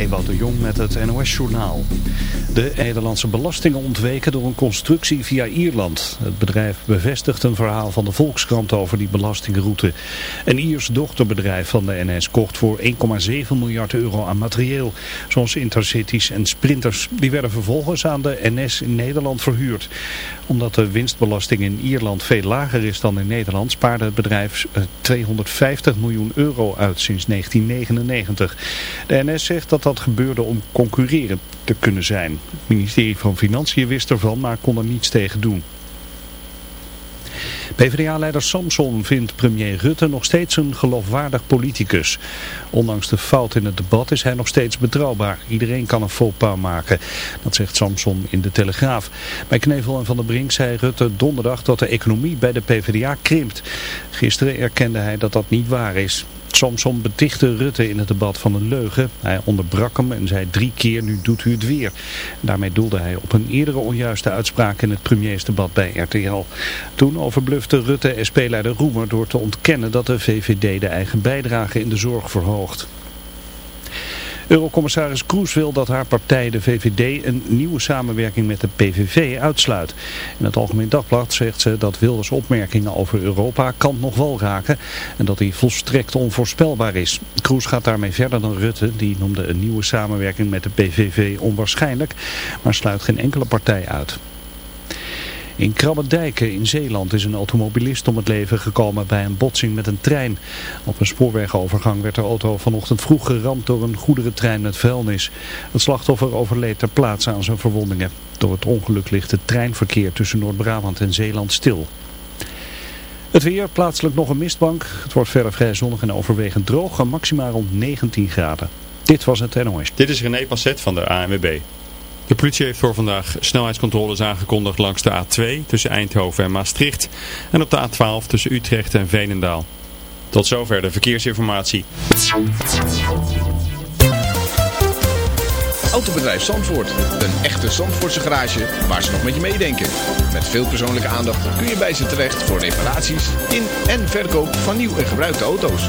Ewout de Jong met het NOS-journaal. De Nederlandse belastingen ontweken door een constructie via Ierland. Het bedrijf bevestigt een verhaal van de Volkskrant over die belastingroute. Een Iers dochterbedrijf van de NS kocht voor 1,7 miljard euro aan materieel. Zoals intercities en sprinters. Die werden vervolgens aan de NS in Nederland verhuurd. Omdat de winstbelasting in Ierland veel lager is dan in Nederland... spaarde het bedrijf 250 eh, miljoen euro uit sinds 1999. De NS zegt dat dat gebeurde om concurrerend te kunnen zijn. Het ministerie van Financiën wist ervan, maar kon er niets tegen doen. PvdA-leider Samson vindt premier Rutte nog steeds een geloofwaardig politicus. Ondanks de fout in het debat is hij nog steeds betrouwbaar. Iedereen kan een faux pas maken. Dat zegt Samson in de Telegraaf. Bij Knevel en Van der Brink zei Rutte donderdag dat de economie bij de PvdA krimpt. Gisteren erkende hij dat dat niet waar is. Samson betichtte Rutte in het debat van een leugen. Hij onderbrak hem en zei drie keer nu doet u het weer. Daarmee doelde hij op een eerdere onjuiste uitspraak in het premiersdebat bij RTL. Toen overblufte Rutte SP-leider Roemer door te ontkennen dat de VVD de eigen bijdrage in de zorg verhoogt. Eurocommissaris Kroes wil dat haar partij, de VVD, een nieuwe samenwerking met de PVV uitsluit. In het Algemeen Dagblad zegt ze dat Wilders opmerkingen over Europa kan nog wel raken en dat hij volstrekt onvoorspelbaar is. Kroes gaat daarmee verder dan Rutte, die noemde een nieuwe samenwerking met de PVV onwaarschijnlijk, maar sluit geen enkele partij uit. In Krabbedijken in Zeeland is een automobilist om het leven gekomen bij een botsing met een trein. Op een spoorwegovergang werd de auto vanochtend vroeg geramd door een goederentrein met vuilnis. Het slachtoffer overleed ter plaatse aan zijn verwondingen. Door het ongeluk ligt het treinverkeer tussen Noord-Brabant en Zeeland stil. Het weer, plaatselijk nog een mistbank. Het wordt verder vrij zonnig en overwegend droog, maximaal rond 19 graden. Dit was het NOS. Dit is René Passet van de ANWB. De politie heeft voor vandaag snelheidscontroles aangekondigd langs de A2 tussen Eindhoven en Maastricht en op de A12 tussen Utrecht en Veenendaal. Tot zover de verkeersinformatie. Autobedrijf Zandvoort. Een echte Zandvoortse garage waar ze nog met je meedenken. Met veel persoonlijke aandacht kun je bij ze terecht voor reparaties in en verkoop van nieuw en gebruikte auto's.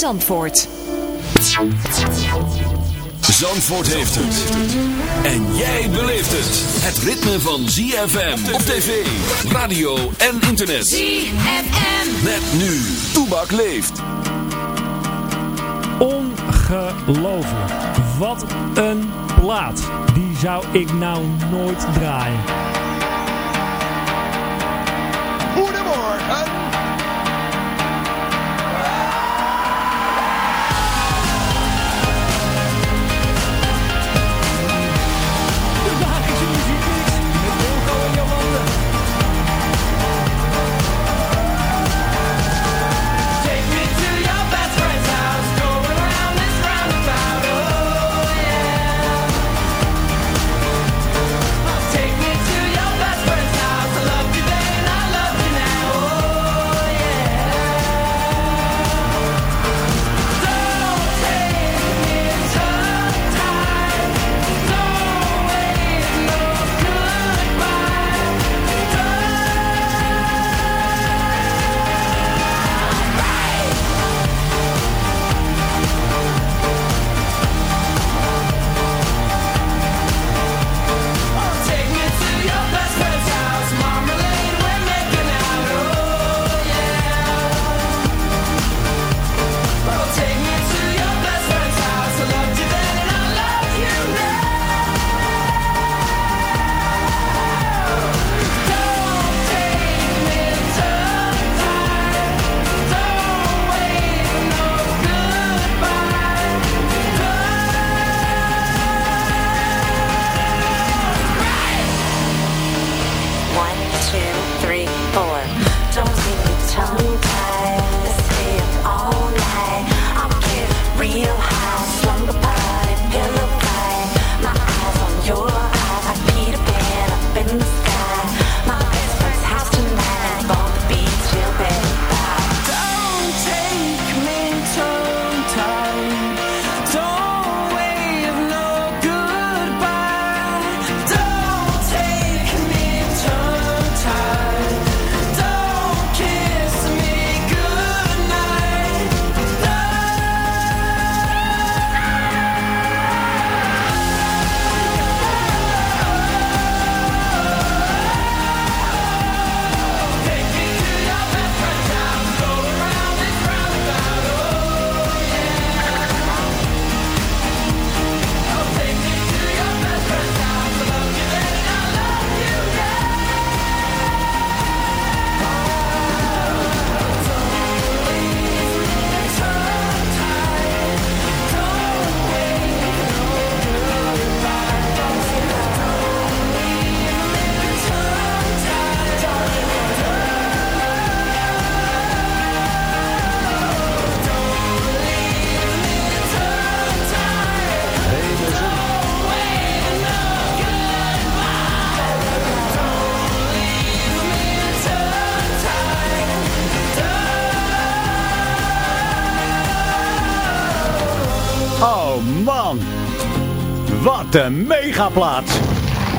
Zandvoort. Zandvoort heeft het. En jij beleeft het. Het ritme van ZFM op tv, radio en internet. ZFM. Met nu. Toebak leeft. Ongelooflijk. Wat een plaat. Die zou ik nou nooit draaien. Goedemorgen. Megaplaat.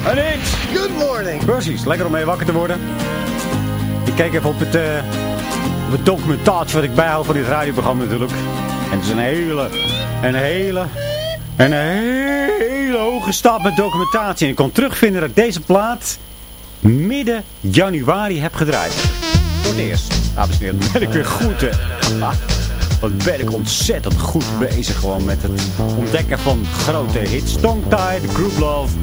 Een hit. Good morning. Precies, lekker om mee wakker te worden. Ik kijk even op het, eh, op het documentatie wat ik bijhoud van dit radioprogramma natuurlijk. En het is een hele, een hele, een hele hoge stap met documentatie. En ik kon terugvinden dat ik deze plaat midden januari heb gedraaid. Voor het eerst. Dames en heren, ben ik weer goed hè. Wat ben ontzettend goed bezig gewoon met het ontdekken van grote hits. Tongue Tide, Group Love.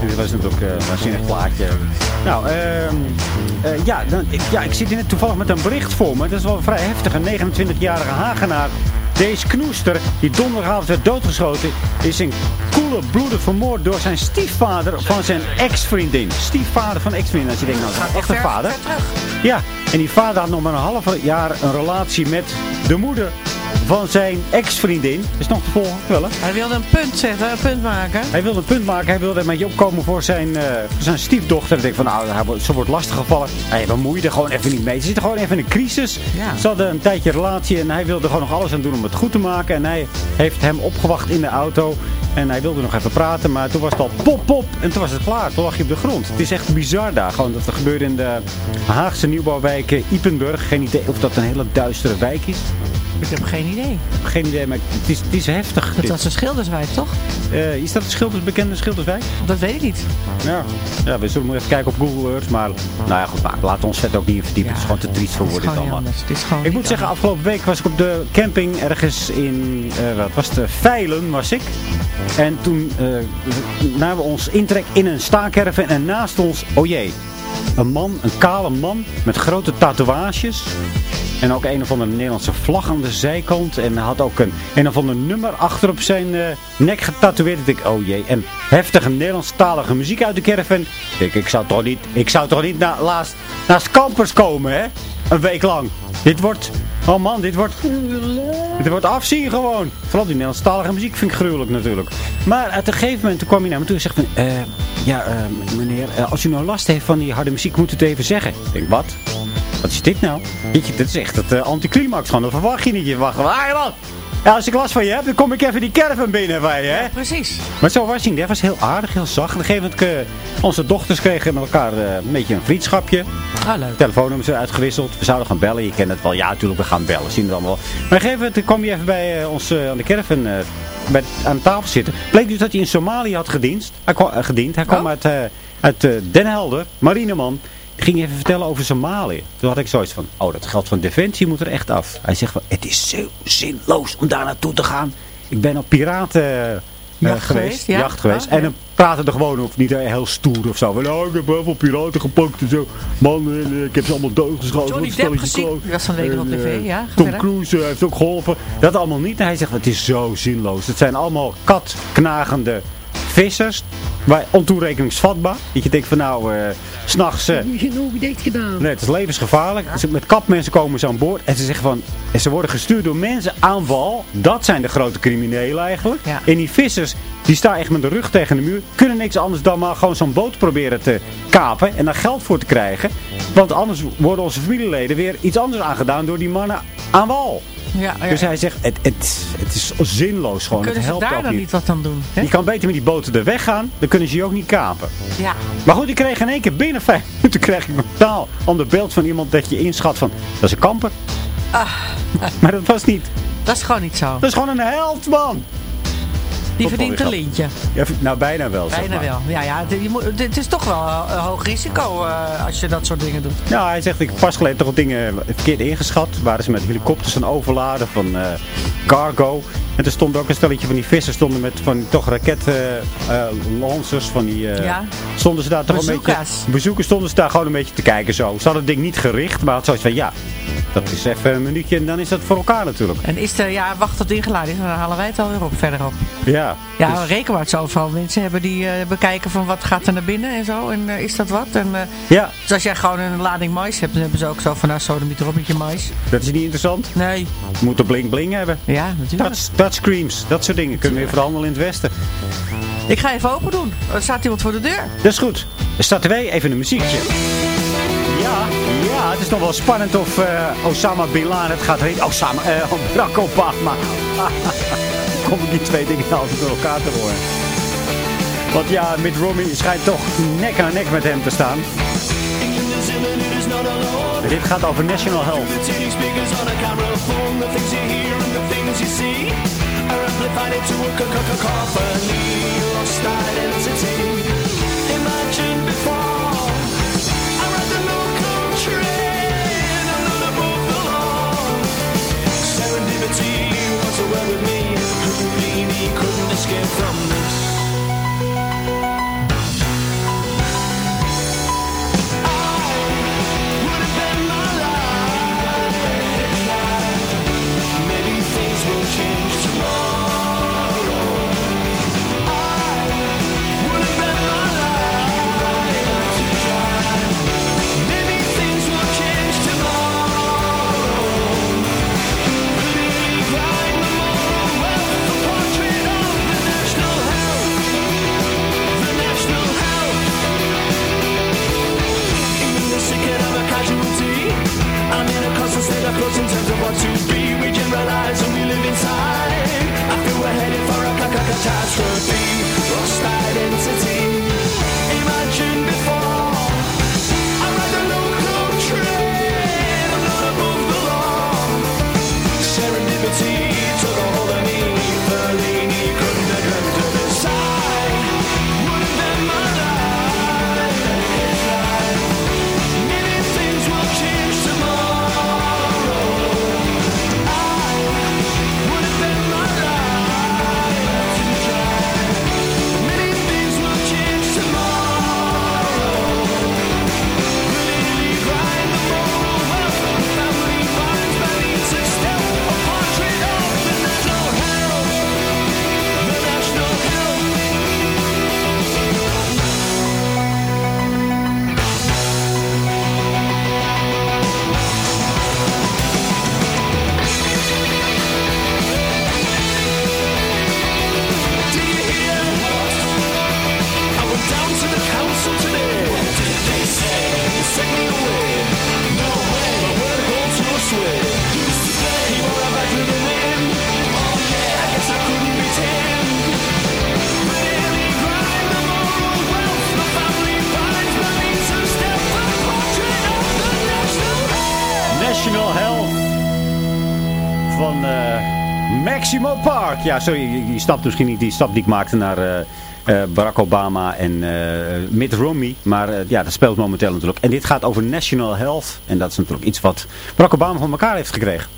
Dit was natuurlijk eh, een waanzinnig plaatje. Nou, ehm eh, ja, dan, ik, ja, ik zit hier net toevallig met een bericht voor me. Dat is wel vrij heftig. Een 29-jarige Hagenaar. Deze knoester, die donderdagavond werd doodgeschoten, is in koele bloeden vermoord door zijn stiefvader van zijn ex-vriendin. Stiefvader van ex-vriendin, als je denkt, nou, dat is echt een vader. Ja, en die vader had nog maar een half jaar een relatie met de moeder van zijn ex-vriendin. Is nog te volgen, wel hè? Hij wilde een punt zetten, een punt maken. Hij wilde een punt maken, hij wilde een beetje opkomen voor zijn, eh, voor zijn stiefdochter. Ik denk van, nou, hij wordt- ze wordt lastiggevallen. Hij bemoeide gewoon even niet mee. Ze zitten gewoon even in een crisis. Ja. Ze hadden een tijdje relatie en hij wilde gewoon nog alles aan doen om het goed te maken. En hij heeft hem opgewacht in de auto. En hij wilde nog even praten, maar toen was het al pop, pop. En toen was het klaar. Toen lag je op de grond. Het is echt bizar daar. Gewoon dat er gebeurde in de Haagse nieuwbouwwijk Ipenburg. Geen idee of dat een hele duistere wijk is. Ik heb geen idee. Geen idee, maar het is, het is heftig. Dat dit. was een schilderswijk, toch? Eh, is dat een schilders, bekende schilderswijk? Dat weet ik niet. Ja. ja, we zullen even kijken op Google Earth. Maar nou ja, goed, maar laten we ons vet ook niet verdiepen. het is gewoon te triest voor is woorden dit allemaal. Het is gewoon Ik moet zeggen, afgelopen week was ik op de camping ergens in, eh, wat was het, Veilen was ik. En toen eh, namen we ons intrek in een staakerven en naast ons, oh jee, een man, een kale man met grote tatoeages. En ook een of andere Nederlandse vlag aan de zijkant. En had ook een, een of ander nummer achter op zijn eh, nek getatoeëerd. Ik oh jee. En heftige Nederlandstalige muziek uit de caravan. Ik ik zou toch niet, ik zou toch niet na, laatst, naast kampers komen, hè? Een week lang. Dit wordt, oh man, dit wordt, dit wordt afzien gewoon. Vooral die Nederlandstalige muziek vind ik gruwelijk natuurlijk. Maar uit een gegeven moment toen kwam hij naar me toe en zegt van, eh, ja eh, meneer, eh, als u nou last heeft van die harde muziek, moet u het even zeggen. Ik denk, wat? Wat is dit nou? Dit is echt het anticlimax gewoon. Dat verwacht je niet. Je wacht ah, man. Ja, als ik last van je heb, dan kom ik even die caravan binnen bij je, hè? Precies. Maar zo was hij. Hij was heel aardig, heel zacht. Op een gegeven moment, eh, onze dochters kregen met elkaar eh, een beetje een vriendschapje. Ah, leuk. Telefoonnummers uitgewisseld. We zouden gaan bellen. Je kent het wel. Ja, natuurlijk, we gaan bellen. Zien we het allemaal wel. Maar op een gegeven moment kwam hij even bij eh, ons aan de caravan bij, aan tafel zitten. Bleek dus dat hij in Somalië had gediend. Hij kwam, gediend. Hij kwam Oh. uit, uit Den Helder, marineman. Ging even vertellen over Somalië. Toen had ik zoiets van, oh, dat geld van Defensie moet er echt af. Hij zegt van, het is zo zinloos om daar naartoe te gaan. Ik ben op piraten eh, Jacht geweest. geweest, ja. Jacht geweest. Oh, en dan praten er gewoon of niet heel stoer of zo. Van, nou, ik heb heel veel piraten gepakt en zo. Man, en, eh, ik heb ze allemaal doodgeschoten. Johnny Depp gezien. Die was van week op tv, eh, ja, Tom verder. Cruise eh, heeft ook geholpen. Dat allemaal niet. En hij zegt, het is zo zinloos. Het zijn allemaal katknagende vissers. Waar ontoerekeningsvatbaar. Dat je denkt van nou, eh, s s'nachts... eh, gedaan. Nee, het is levensgevaarlijk. Met kapmensen komen ze aan boord. En ze zeggen van... En ze worden gestuurd door mensen aan wal. Dat zijn de grote criminelen eigenlijk. Ja. En die vissers, die staan echt met de rug tegen de muur. Kunnen niks anders dan maar gewoon zo'n boot proberen te kapen. En daar geld voor te krijgen. Want anders worden onze familieleden weer iets anders aangedaan door die mannen aan wal. Ja, ja. Dus hij zegt, het, het, het is zinloos gewoon. Kunnen het ze helpt daar ook dan niet. niet wat aan doen? Hè? Je kan beter met die boten er weggaan. Dan kunnen ze je ook niet kapen. Ja. Maar goed, ik kreeg in één keer binnen vijf minuten kreeg ik een taal ander beeld van iemand dat je inschat van, dat is een kamper. Ah. Maar dat was niet. Dat is gewoon niet zo. Dat is gewoon een held, man. Die verdient een lintje. Ja, nou, bijna wel. zeg Bijna maar. wel. Ja, ja, het- je moet, het is toch wel een hoog risico eh, als je dat soort dingen doet. Nou, hij zegt, ik heb pas geleden toch wat dingen verkeerd ingeschat. Waren ze met helikopters aan overladen van eh, cargo. En er stond ook een stelletje van die vissers stonden met van die toch raketlancers van die... eh, Ja. Stonden ze daar toch een beetje... Bezoekers stonden ze daar gewoon een beetje te kijken zo. Ze hadden het ding niet gericht, maar had zoiets van, ja, dat is even een minuutje en dan is dat voor elkaar natuurlijk. En is er, ja, wacht tot het ingeladen is, dan halen wij het alweer op, verderop. Ja. Ja, dus- dus... reken maar, het zo overal mensen hebben die eh, bekijken van wat gaat er naar binnen en zo. En eh, is dat wat? En, eh, ja, dus als jij gewoon een lading mais hebt, dan hebben ze ook zo van, nou, de erop met je mais. dat is niet interessant. Nee. Moet een bling bling hebben. Ja, natuurlijk. Touch, touchscreens, dat soort dingen kunnen we weer verhandelen in het westen. Ik ga even open doen. Er staat iemand voor de deur. Dat is goed. Dan starten wij even een muziekje. Ja, ja, het is nog wel spannend of Osama Bin Laden het gaat heten. Osama, eh, Barack Obama. ik die twee dingen altijd door elkaar te horen. Want ja, Mitt Romney schijnt toch nek aan nek met hem te staan. Dit gaat over National Health. from the flux in terms of what to be. We generalize and we live inside. I feel we're headed for a ca- ca- catastrophe. Lost identity. Imagine before. Ja, sorry, je, je stapt misschien niet die stap die ik maakte naar eh, eh, Barack Obama en eh, Mitt Romney. Maar ja, dat speelt momenteel natuurlijk. En dit gaat over National Health. En dat is natuurlijk iets wat Barack Obama van elkaar heeft gekregen.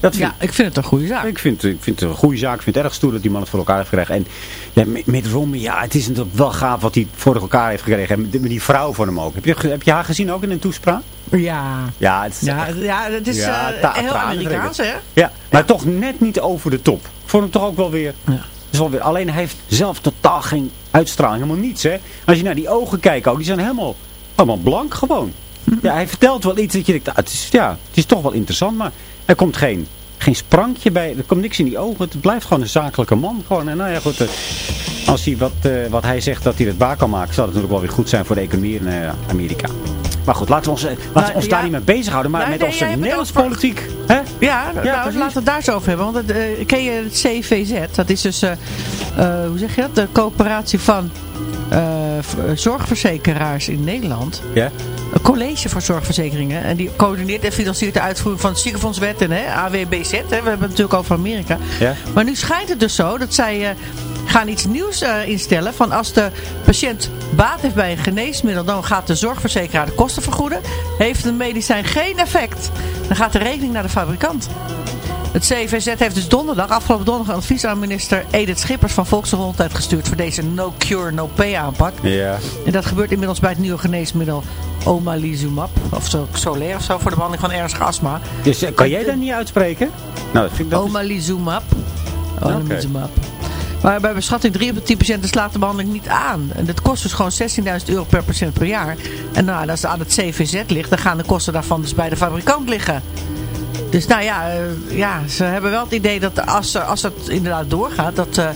Dat vind, Ja, ik vind het een goede zaak. ik, vind, ik vind het een goede zaak. Ik vind het erg stoer dat die man het voor elkaar heeft gekregen. En ja, Mitt- Mitt Romney, ja, het is natuurlijk wel gaaf wat hij voor elkaar heeft gekregen. En met die vrouw van hem ook. Heb je, heb je haar gezien ook in een toespraak? Ja. Ja, het is Ja, ja, het is Ja, heel Amerikaans, hè? Ja, maar toch net niet over de top. Vond hem toch ook wel weer... Ja. is wel weer alleen hij heeft zelf totaal geen uitstraling. Helemaal niets, hè. Als je naar die ogen kijkt ook, die zijn helemaal, helemaal blank gewoon. Ja, hij vertelt wel iets dat je denkt, ah, het is, ja, het is toch wel interessant, maar er komt geen, geen sprankje bij. Er komt niks in die ogen. Het blijft gewoon een zakelijke man. Gewoon. En nou ja, goed. eh, als hij wat, eh, wat hij zegt dat hij het waar kan maken, zal het natuurlijk wel weer goed zijn voor de economie in eh, Amerika. Maar goed, laten we ons, eh, laten Nou, ons ja. daar niet mee bezighouden. Maar Nee, met onze Nederlandse politiek. Ja, nou, laten we het daar zo over hebben. Want het, eh, ken je het CVZ? Dat is dus, eh, hoe zeg je dat? De coöperatie van zorgverzekeraars in Nederland. Ja? Een college voor zorgverzekeringen. En die coördineert en financiert de uitvoering van de ziekenfondswet en hè, AWBZ. Hè. We hebben het natuurlijk over Amerika. Ja? Maar nu schijnt het dus zo dat zij gaan iets nieuws eh, instellen. Van als de patiënt baat heeft bij een geneesmiddel, dan gaat de zorgverzekeraar de kosten vergoeden. Heeft een medicijn geen effect, dan gaat de rekening naar de fabrikant. Het CVZ heeft dus donderdag, afgelopen donderdag, een advies aan minister Edith Schippers van Volksgezondheid gestuurd voor deze no cure, no pay aanpak. Ja. En dat gebeurt inmiddels bij het nieuwe geneesmiddel omalizumab, of zo, Xolair of zo, voor de behandeling van ernstige astma. Dus eh, kan jij dat niet uitspreken? Nou, dat vind ik dat... Omalizumab. Omalizumab. Maar bij beschatting 3 op de 10 patiënten slaat de behandeling niet aan. En dat kost dus gewoon 16.000 euro per patiënt per jaar. En nou, als het aan het CVZ ligt, dan gaan de kosten daarvan dus bij de fabrikant liggen. Dus nou ja, eh, ja ze hebben wel het idee dat als, als dat inderdaad doorgaat, dat eh,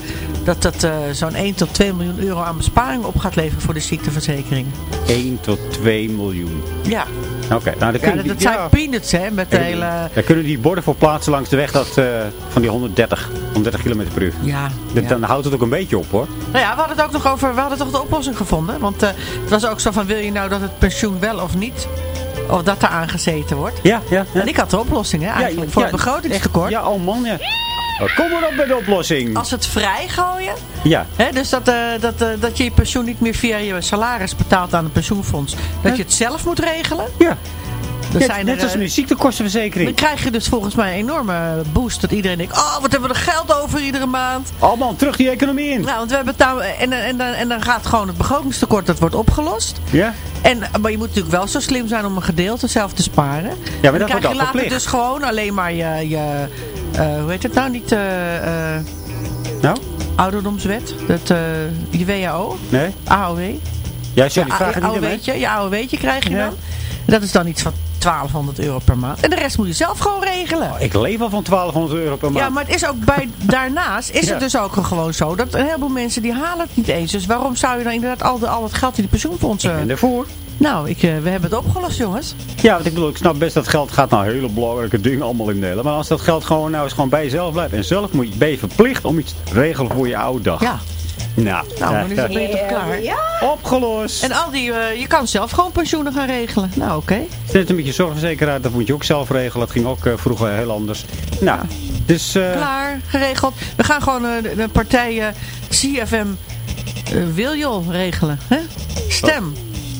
dat dat eh, zo'n 1 tot 2 miljoen euro aan besparingen op gaat leveren voor de ziekteverzekering. 1 tot 2 miljoen. Ja, Oké, nou dan ja dat, die, zijn ja, peanuts hè, met de hele... daar kunnen die borden voor plaatsen langs de weg dat, eh, van die 130, 130 km per uur. Ja, Dat- ja. Dan houdt het ook een beetje op hoor. Nou ja, we hadden het ook nog over, we hadden toch de oplossing gevonden. Want eh, het was ook zo van, wil je nou dat het pensioen wel of niet? Of dat er aangezeten wordt? Ja, ja. ja. En ik had de oplossing hè, eigenlijk Ja, voor het begrotingstekort. Ja, oh man, ja. Oh, Kom maar op met de oplossing. Als het vrij gooien, Ja. hè, dus dat, eh, dat, eh, dat je je pensioen niet meer via je salaris betaalt aan een pensioenfonds. Dat je het zelf moet regelen. Ja. Net, zijn net er, als eh, een ziektekostenverzekering. Dan krijg je dus volgens mij een enorme boost. Dat iedereen denkt, oh wat hebben we er geld over iedere maand. Allemaal terug die economie in. Nou, want we betalen, en, en, en, en dan gaat gewoon het begrotingstekort, dat wordt opgelost. Ja? En, maar je moet natuurlijk wel zo slim zijn om een gedeelte zelf te sparen. Ja, maar dat dan wordt krijg je later verplicht. dus gewoon alleen maar je, je hoe heet het nou, niet eh eh Nou? ouderdomswet, dat, eh je WAO, Nee? AOW. Ja, sorry, Ja, vraag het niet mij. AOW'tje, je AOW'tje krijg je Ja. dan. Dat is dan iets van 1200 euro per maand. En de rest moet je zelf gewoon regelen. Ik leef al van 1200 euro per maand. Ja, maar het is ook bij, daarnaast is Ja. het dus ook gewoon zo dat een heleboel mensen die halen het niet eens. Dus waarom zou je dan inderdaad al, de, al het geld in de pensioenfondsen... Ik ben ervoor. Nou, ik, eh, we hebben het opgelost jongens. Ja, want ik bedoel, ik snap best dat geld gaat naar hele belangrijke dingen allemaal in delen. Maar als dat geld gewoon nou eens gewoon bij jezelf blijft. En zelf moet je, ben je verplicht om iets te regelen voor je oude dag. Ja, Nou, nou, eh, is het ben je toch klaar. opgelost. En al die, eh, je kan zelf gewoon pensioenen gaan regelen. Nou, oké. Net een beetje zorgverzekeraar, dat moet je ook zelf regelen. Dat ging ook eh, vroeger heel anders. Nou, dus... eh, Klaar, geregeld. We gaan gewoon eh, de, partij eh, CFM uh, Wiljol regelen. Hè? Stem.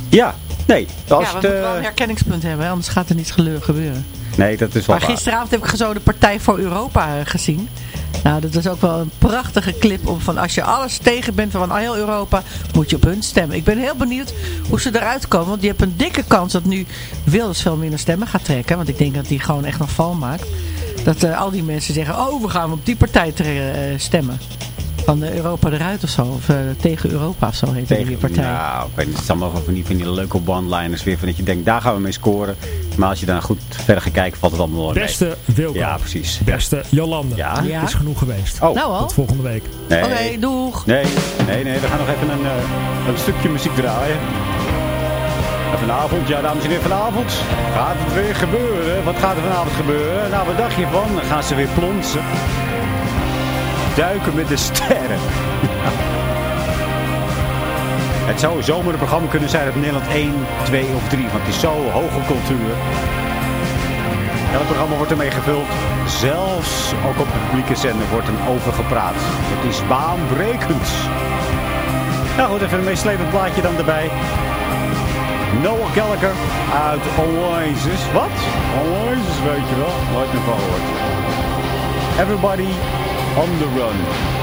Ja, nee. Als ja, we het, moeten wel eh, een herkenningspunt hebben, anders gaat er niets geleur- gebeuren. nee, dat is wel Maar waar. gisteravond heb ik zo de Partij voor Europa eh, gezien. Nou, dat was ook wel een prachtige clip om van als je alles tegen bent van heel Europa, moet je op hun stemmen. Ik ben heel benieuwd hoe ze eruit komen, want die hebben een dikke kans dat nu Wilders veel minder stemmen gaat trekken. Want ik denk dat die gewoon echt nog val maakt. Dat eh, al die mensen zeggen, oh we gaan op die partij stemmen. Van de Europa eruit of zo, of eh, tegen Europa of zo heet die Tegen- partij. Nou, ik weet niet, het is allemaal van die, van die leuke one-liners weer. Van dat je denkt, daar gaan we mee scoren. Maar als je daar goed verder gaat kijken, valt het allemaal wel mee. Beste Wilco. Ja, precies. Beste Jolande. Ja? Ja. Het is genoeg geweest. Oh, Nou al? Tot volgende week. nee. Oké, doeg. Nee, nee, nee. We gaan nog even een, eh, een stukje muziek draaien. En vanavond, ja dames en heren, vanavond gaat het weer gebeuren. Wat gaat er vanavond gebeuren? Nou, wat dacht je van? Dan gaan ze weer plonsen. Duiken met de sterren. Het zou een zomerprogramma kunnen zijn op Nederland 1, 2 of 3. Want het is zo hoge cultuur. Elk programma wordt ermee gevuld. Zelfs ook op de publieke zender wordt er over gepraat. Het is baanbrekend. Nou goed, even een meeslepend plaatje dan erbij. Noah Gallagher uit Oasis. Wat? Oasis, weet je wel. Nooit meer van gehoord. Everybody on the run.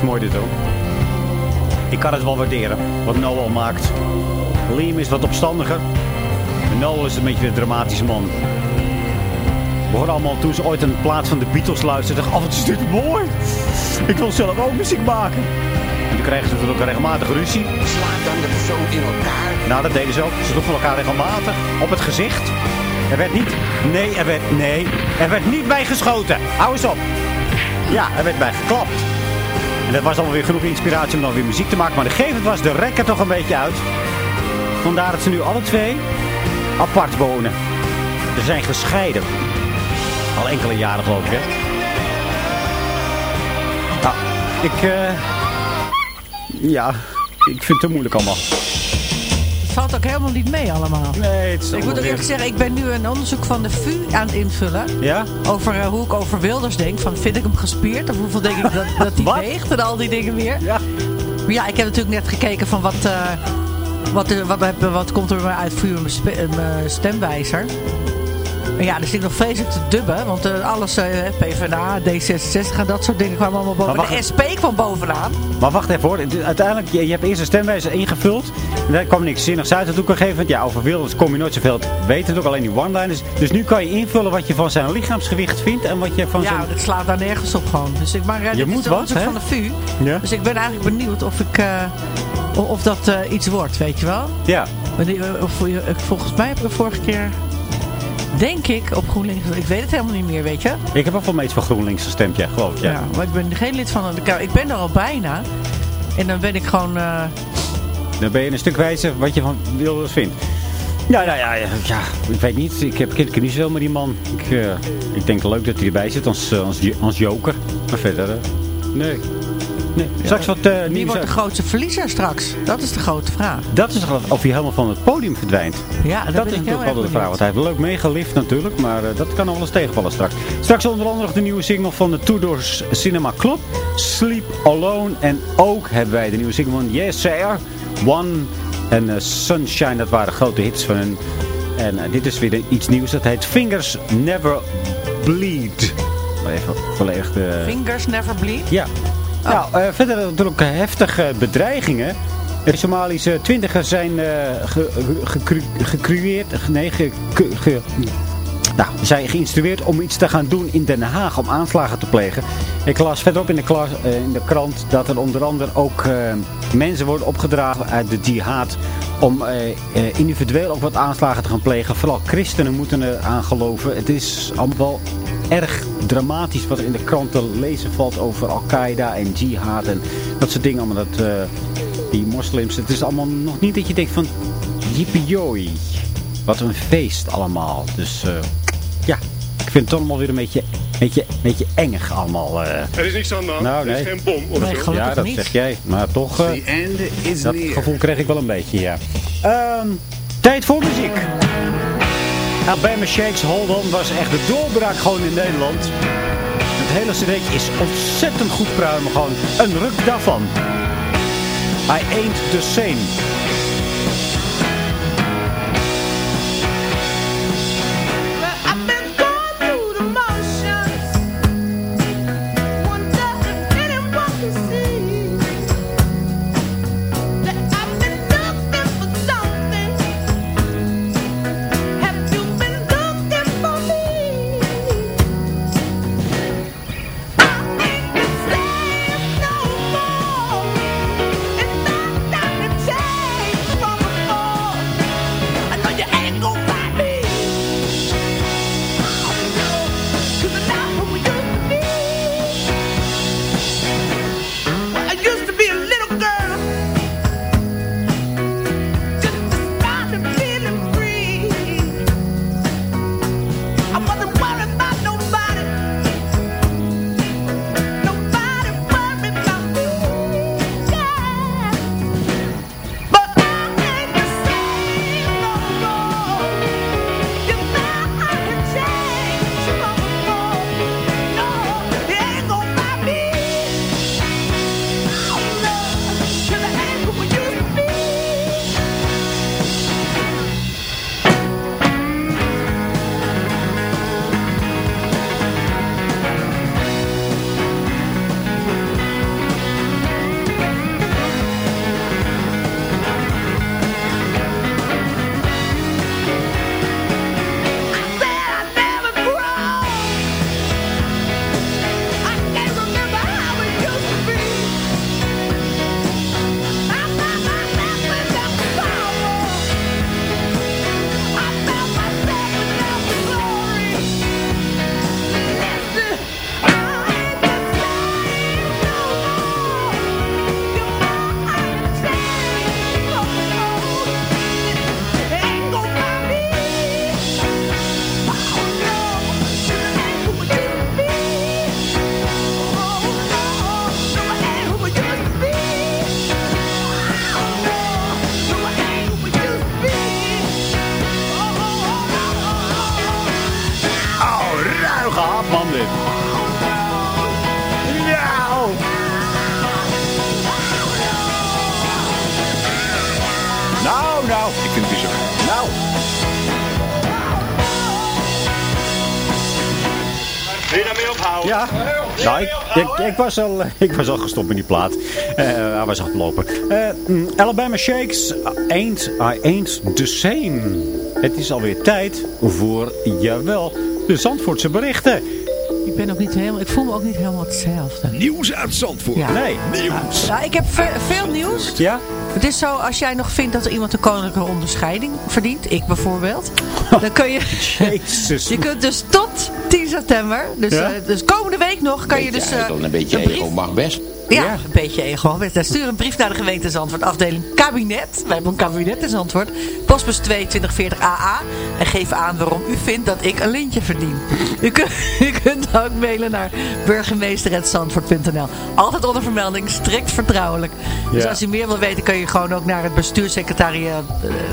Is mooi dit hoor. Ik kan het wel waarderen, wat Noel maakt. Liam is wat opstandiger. En Noel is een beetje de dramatische man. We hoorden allemaal toen ze ooit een plaats van de Beatles luisterden. Af, wat is dit mooi. Ik wil zelf ook muziek maken. En toen kregen ze natuurlijk regelmatig ruzie. Slaat dan de persoon in elkaar? Nou, dat deden ze ook. Ze sloegen elkaar regelmatig op het gezicht. Er werd niet... Nee, er werd... Nee, er werd niet bij geschoten. Hou eens op. Ja, er werd bij geklapt. Dat was allemaal weer genoeg inspiratie om dan weer muziek te maken. Maar de gegeven was de rekker toch een beetje uit. Vandaar dat ze nu alle twee apart wonen. Ze zijn gescheiden. Al enkele jaren geloof ik, hè. Nou, ik... eh ja, ik vind het te moeilijk allemaal. Valt ook helemaal niet mee allemaal. Nee, het is Ik moet ook eerlijk zeggen, ik ben nu een onderzoek van de VU aan het invullen. Ja? Over eh, hoe ik over Wilders denk. Van, vind ik hem gespierd? Of hoeveel denk ik dat, dat hij weegt? En al die dingen weer. Ja. Maar ja, ik heb natuurlijk net gekeken van wat, eh, wat, er- wat, wat, wat komt er uit voor eh, mijn stemwijzer. Ja, er zit nog vreselijk te dubben. Want eh, alles, eh, PvdA, D66 en dat soort dingen kwamen allemaal boven. Wacht- De SP kwam bovenaan. Maar wacht even hoor. Het- Uiteindelijk, je, je hebt eerst een stemwijzer ingevuld. En daar kwam niks zinnigs uit. En toen gegeven ja, over Wilders kom je nooit zoveel te weten. Ook alleen die one-liners. Dus nu kan je invullen wat je van zijn lichaamsgewicht vindt. En wat je van Ja, dat slaat daar nergens op gewoon. Dus ik, maar, eh, Je moet wat, hè? van de VU. Ja? Dus ik ben eigenlijk benieuwd of, ik, eh, of, dat iets wordt, weet je wel. Ja. Volgens mij heb ik de vorige keer, denk ik, op GroenLinks... Ik weet het helemaal niet meer, weet je. Ik heb ook wel iets van GroenLinks gestemd, ja, geloof ik. Ja. Ja. maar ik ben geen lid van de Kamer. Ik ben er al bijna. En dan ben ik gewoon... eh, Dan ben je een stuk wijzer wat je van Wilders vindt. Ja, nou ja, ja, ja, ik weet niet. Ik heb ken niet zoveel met die man. Ik, eh, ik denk leuk dat hij erbij zit als, eh, als, als joker. Maar verder, nee. Nee. Straks wat eh wie wordt de grootste verliezer straks? Dat is de grote vraag. Dat is of hij helemaal van het podium verdwijnt. Ja, dat is natuurlijk wel de vraag. Want hij heeft leuk meegelift natuurlijk. Maar eh, dat kan nog wel eens tegenvallen straks. Straks onder andere nog de nieuwe single van de Tudors Cinema Club. Sleep Alone. En ook hebben wij de nieuwe single van Yes Sir. One en eh, Sunshine. Dat waren grote hits van hen. En dit is weer iets nieuws. Dat heet Fingers Never Bleed. Even volledig de... Fingers never bleed? Ja. Nou, eh, verder natuurlijk heftige bedreigingen. De Somalische twintigers zijn eh ge, nee, ge, nou, zijn geïnstrueerd om iets te gaan doen in Den Haag, om aanslagen te plegen. Ik las verderop in de, klas, eh, in de krant dat er onder andere ook eh, mensen worden opgedragen uit de jihad om eh, eh, individueel ook wat aanslagen te gaan plegen. Vooral christenen moeten er aan geloven. Het is allemaal erg dramatisch wat er in de krant te lezen valt over Al-Qaeda en jihad en dat soort dingen. Allemaal dat, eh, die moslims, het is allemaal nog niet dat je denkt van jippie Wat een feest allemaal. Dus eh, ja, ik vind het toch allemaal weer een beetje, beetje, beetje engig allemaal. eh. Er is niks aan de hand. Nou, er is geen bom of Nee, zo. gelukkig ja, dat niet. zeg jij. Maar toch, eh, The end is dat near. gevoel kreeg ik wel een beetje, ja. Ehm, tijd voor muziek. Alabama Shakes Hold On was echt de doorbraak gewoon in Nederland. Het hele cd is ontzettend goed pruimen, gewoon een ruk daarvan. I ain't the same. Ik, was al, ik was al gestopt met die plaat. Eh, hij was afgelopen. Eh, mm, Alabama Shakes, ain't, I ain't the same. Het is alweer tijd voor, jawel, de Zandvoortse berichten. Ik ben ook niet helemaal, ik voel me ook niet helemaal hetzelfde. Nieuws uit Zandvoort. Ja. Nee. Nieuws. Ja, ik heb ve- veel nieuws. Ja? Het is zo, als jij nog vindt dat er iemand een koninklijke onderscheiding verdient, ik bijvoorbeeld, dan kun je, Jezus. je kunt dus tot 10 september, dus, Ja? eh, dus komende week nog, kan je dus eh, een beetje ego mag best. Ja, Ja. een beetje ego. Sturen een brief naar de gemeente Zandvoort, afdeling kabinet. Wij hebben een kabinet in Zandvoort. Postbus 2240 AA. En geef aan waarom u vindt dat ik een lintje verdien. U kunt, u kunt ook mailen naar burgemeester.zandvoort.nl. Altijd onder vermelding, strikt vertrouwelijk. Dus als u meer wil weten, kun je gewoon ook naar het bestuurssecretariaat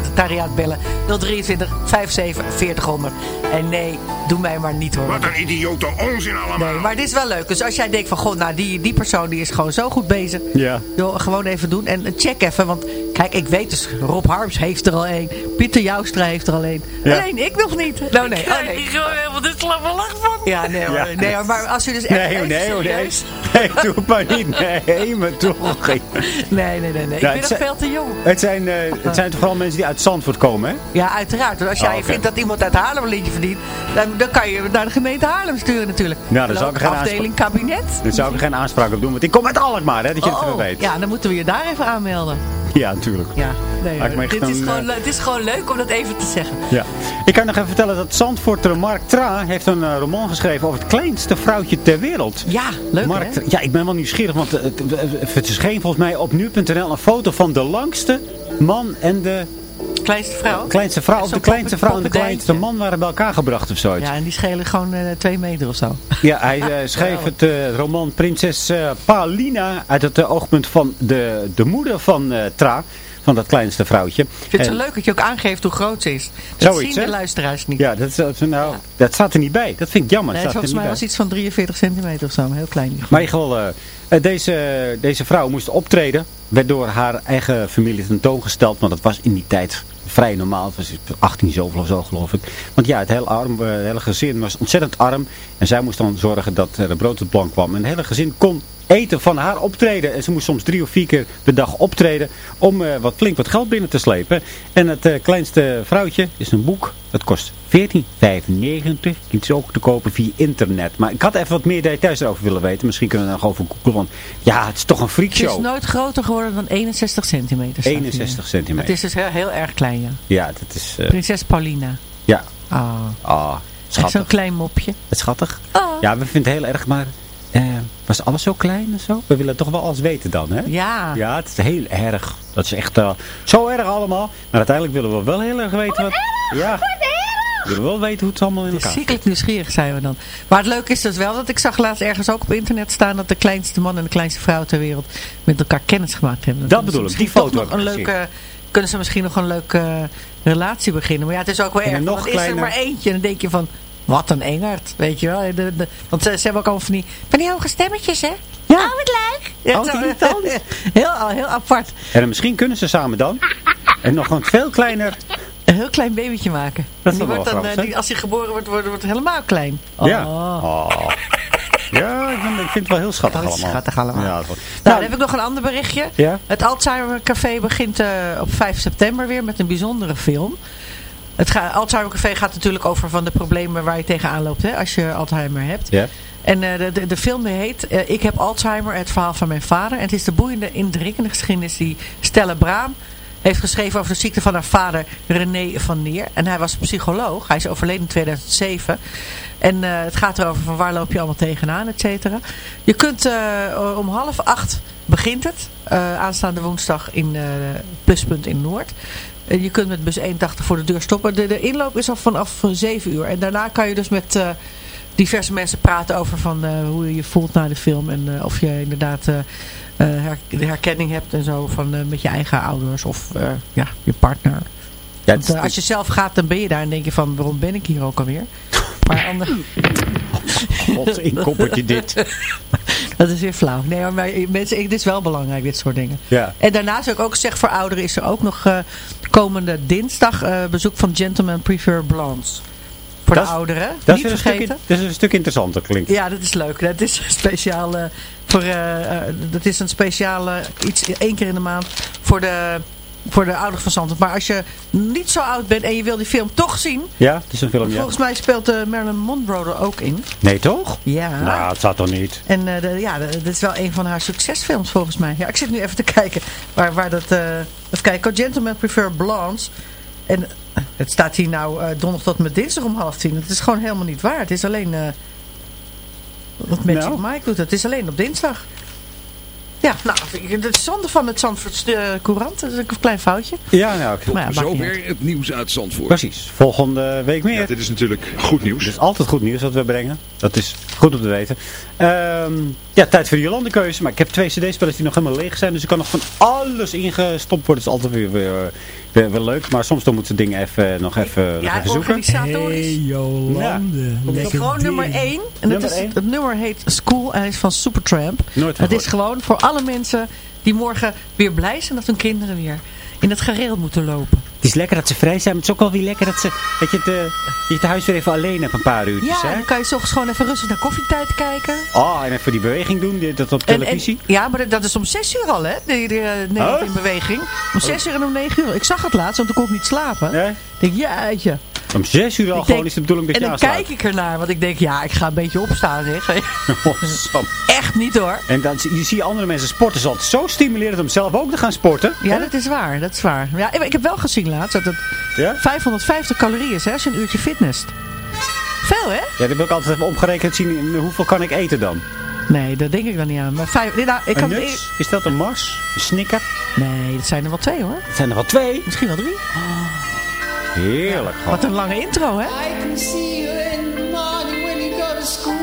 secretariaat bellen. 023 57 4000. En nee, doe mij maar niet hoor. Wat een idiote onzin allemaal. Nee, maar dit is wel leuk. Dus als jij denkt van, god, nou die, die persoon die is gewoon zo goed bezig. Ja. Joh, gewoon even doen. En check even, want kijk, ik weet dus, Rob Harms heeft er al één. Pieter Joustra heeft er al één. Ja. Alleen ik nog niet. Nou nee, oh, nee. gewoon helemaal dit slappe lach van. Ja, nee hoor. Ja. Nee, hoor, maar als u dus echt Nee, nee, hoor, nee. Nee, doe het maar niet. Nee, maar toch. Nee, nee, nee, nee. Ik ben het nog zijn- veel te jong. Het zijn, eh, het zijn toch vooral mensen die uit Zandvoort komen, hè? Ja, uiteraard. Want als jij Oh, vindt dat iemand uit Haarlem een lintje verdient, dan, dan kan je naar de gemeente Haarlem sturen natuurlijk. Nou, dan zou ik er geen Afdeling kabinet. Dan zou ik er geen aanspraak op doen, want ik kom uit Alkmaar, hè, dat je het Oh, even weet. ja, dan moeten we je daar even aanmelden. Ja, natuurlijk. Ja, nee, echt dit, is gewoon, eh, het is gewoon leuk om dat even te zeggen. Ja. Ik kan nog even vertellen dat Zandvoorter Mark Tra heeft een eh, roman geschreven over het kleinste vrouwtje ter wereld. Ja, leuk Mark, hè? Ja, ik ben wel nieuwsgierig, want eh, het, het verscheen volgens mij op nu.nl een foto van de langste man en de Kleinste vrouw. kleinste vrouw. Of de kleinste vrouw en de kleinste man waren bij elkaar gebracht of zoiets. Ja, en die schelen gewoon eh, twee meter of zo. Ja, hij eh, schreef het eh, roman Prinses Paulina uit het oogpunt van de, de moeder van Tra, van dat kleinste vrouwtje. Ik vind het En- zo leuk dat je ook aangeeft hoe groot ze is. Dat Zoiets, zien de hè? luisteraars niet. Ja, dat, nou, dat staat er niet bij. Dat vind ik jammer. nee, er volgens mij was iets van 43 centimeter of zo. maar Heel klein. Maar in ieder geval, deze, deze vrouw moest optreden. Werd door haar eigen familie tentoongesteld. Want dat was in die tijd vrij normaal. Het was 18 zoveel of zo geloof ik. Want ja, het hele, arm, eh, het hele gezin was ontzettend arm. En zij moest dan zorgen dat er brood op het plank kwam. En het hele gezin kon eten van haar optreden. En ze moest soms drie of vier keer per dag optreden. Om eh, wat flink wat geld binnen te slepen. En het eh, kleinste vrouwtje is een boek. Dat kost 14,95. Kunt ze ook te kopen via internet. Maar ik had even wat meer details erover willen weten. Misschien kunnen we dan gewoon voor googlen. Want ja, het is toch een Ze is freakshow. nooit groter geworden dan 61 centimeter. staat hier. 61 centimeter. Het is dus heel, heel erg klein, ja. Ja, dat is... eh, Prinses Paulina. ja. Ah, Ah, echt zo'n schattig. klein mopje. Het is schattig. Oh. Ja, we vinden het heel erg, maar... was alles zo klein en zo? We willen toch wel alles weten dan, hè? Ja. Ja, het is heel erg. Dat is echt eh, zo erg allemaal. Maar uiteindelijk willen we wel heel erg weten wat... Ja. We willen wel weten hoe het allemaal in elkaar ziekelijk nieuwsgierig zijn we dan. Maar het leuke is dus wel dat ik zag laatst ergens ook op internet staan dat de kleinste man en de kleinste vrouw ter wereld met elkaar kennis gemaakt hebben. Dat bedoel ik, die foto nog een leuke, Kunnen ze misschien nog een leuke relatie beginnen. Maar ja, het is ook wel erg. dan is er maar eentje en dan denk je van, wat een engert. Weet je wel. De, de, want ze, ze hebben ook allemaal van die, van die hoge stemmetjes hè. Ja. Oh, wat leuk. Ja, Oh, zo- irritant. heel, heel apart. En dan misschien kunnen ze samen dan. En nog een veel kleiner... Een heel klein babytje maken. Dat is die wel wordt dan, grappig, eh, die, als hij geboren wordt, wordt, wordt het helemaal klein. Ja. Oh. Oh. Ja, ik vind, ik vind het wel heel schattig Oh, allemaal. schattig allemaal. Ja, wordt- Nou, nou, dan heb ik nog een ander berichtje. Ja? Het Alzheimer Café begint eh, op 5 september weer met een bijzondere film. Het ga, Alzheimer Café gaat natuurlijk over van de problemen waar je tegenaan loopt hè, als je Alzheimer hebt. Ja. En eh, de, de, de film heet eh, Ik heb Alzheimer, het verhaal van mijn vader. En het is de boeiende, indringende geschiedenis die Stella Braam heeft geschreven over de ziekte van haar vader René van Neer. En hij was psycholoog. Hij is overleden in 2007. En eh, het gaat erover van waar loop je allemaal tegenaan, et cetera. Je kunt om half acht begint het. aanstaande woensdag in Pluspunt in Noord. Eh, je kunt met bus 81 voor de deur stoppen. De, de inloop is al vanaf 7 uur. En daarna kan je dus met eh, diverse mensen praten over van, eh, hoe je je voelt na de film. En eh, of je inderdaad eh, eh, her- de herkenning hebt en zo van, eh, met je eigen ouders of eh, ja, je partner. ja, Want, eh, als je zelf gaat, dan ben je daar en denk je van, waarom ben ik hier ook alweer? Maar ander... God, in koppertje dit. Dat is weer flauw. Nee, maar mensen, dit is wel belangrijk, dit soort dingen. Ja. En daarnaast ik ook zeggen, voor ouderen is er ook nog eh, komende dinsdag eh, bezoek van Gentlemen Prefer Blondes. Voor Dat de ouderen. Dat Niet is, een stuk, vergeten. dat is een stuk interessanter klinkt. Ja, dat is leuk. Dat is een speciale voor, eh, eh, dat is een speciale iets één keer in de maand voor de voor de ouderen van Zandvoort. Maar als je niet zo oud bent en je wil die film toch zien, Ja, het is een film, ja. volgens mij speelt eh, Marilyn Monroe er ook in. Nee, toch? Ja. Nou, het staat toch niet. En eh, de- ja, dat is wel een van haar succesfilms volgens mij. Ja, ik zit nu even te kijken waar, waar dat... eh even kijken. Oh, Gentlemen Prefer Blondes. En het staat hier nou donderdag tot met dinsdag om half tien. Het is gewoon helemaal niet waar. Het is alleen... wat Magic Nou. Mike doet. Het is alleen op dinsdag. Ja, nou, ik- het is zonde van het Zandvoorts eh, Courant. Dat is een klein foutje. Ja, nou, Maar ja, maakt niet uit. Zover het nieuws uit Zandvoort. precies. Volgende week meer. Ja, dit is natuurlijk goed nieuws. Het is altijd goed nieuws dat we brengen. Dat is goed om te weten. Ehm, ja, tijd voor de Jolandekeuze. Maar ik heb twee cd-spellers die nog helemaal leeg zijn. Dus er kan nog van alles ingestopt worden. Dat is altijd weer, weer, weer, weer leuk. Maar soms dan moeten ze dingen even, nog even, nog Ja, even zoeken. organisatorisch. Hey, Jolande. Het gewoon nummer ding. 1. En het, Nummer is, één? het nummer heet School en hij is van Supertramp. Nooit Het is gewoon voor alle mensen die morgen weer blij zijn dat hun kinderen weer in het gareel moeten lopen. Het is lekker dat ze vrij zijn. Maar het is ook wel weer lekker dat, ze, dat je, het, eh, je het huis weer even alleen hebt een paar uurtjes. Ja, hè? dan kan je 's ochtends gewoon even rustig naar koffietijd kijken. Oh, en even die beweging doen. Dat op En- en- televisie. ja, maar dat is om 6 uur al, hè? De, de, eh, Nederland Oh. in beweging. Om 6 uur en om 9 uur. Ik zag het laatst, want ik kon niet slapen. Nee? Ik denk, jeetje. Om zes uur al Ik gewoon denk- is de bedoeling dat En je dan aanslaat. kijk ik ernaar, want ik denk, ja, ik ga een beetje opstaan, zeg. Oh. Echt niet, hoor. En dan zie je zie je andere mensen sporten. Het is zo stimulerend om zelf ook te gaan sporten. Ja, dat is waar, dat is waar. Ja, ik heb wel gezien laatst dat het Ja? 550 calorieën is, hè, als je een uurtje fitness. Veel, hè? Ja, dat wil ik altijd even omgerekend zien. in Hoeveel kan ik eten dan? Nee, daar denk ik dan niet aan. Maar vijf, nou, ik nuts? Is dat een Mars? Een Snicker? Nee, dat zijn er wel twee, hoor. Het zijn er wel twee. Misschien wel drie. Heerlijk. Wat een lange intro, hè? I can see you in the morning when you go to school.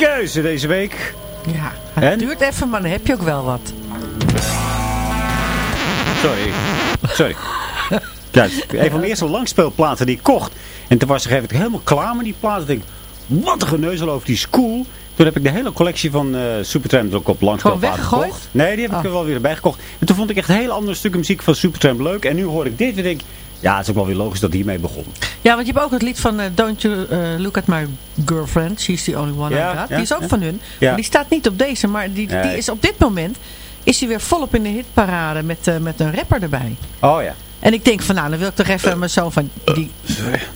Jolandekeuze deze week. Ja, het En? duurt even, maar dan heb je ook wel wat. Sorry. Sorry. Ja, een van de eerste langspeelplaten die ik kocht. En toen was ik helemaal klaar met die platen. Ik denk, wat een geneuzel over die school. Toen heb ik de hele collectie van eh Supertramp ook op langspeelplaten gekocht. Nee, die heb ik Oh. er wel weer bij gekocht. En toen vond ik echt hele andere stukken muziek van Supertramp leuk. En nu hoor ik dit en denk ik, ja, het is ook wel weer logisch dat die mee begon. Ja, want je hebt ook het lied van eh, Don't You eh, Look At My Girlfriend. She's the only one Ja, I got. ja, die is ook ja. van hun. Maar die staat niet op deze, maar die, die is op dit moment... is hij weer volop in de hitparade met, eh, met een rapper erbij. Oh ja. En ik denk van, nou, dan wil ik toch even mijn zoon van... Die,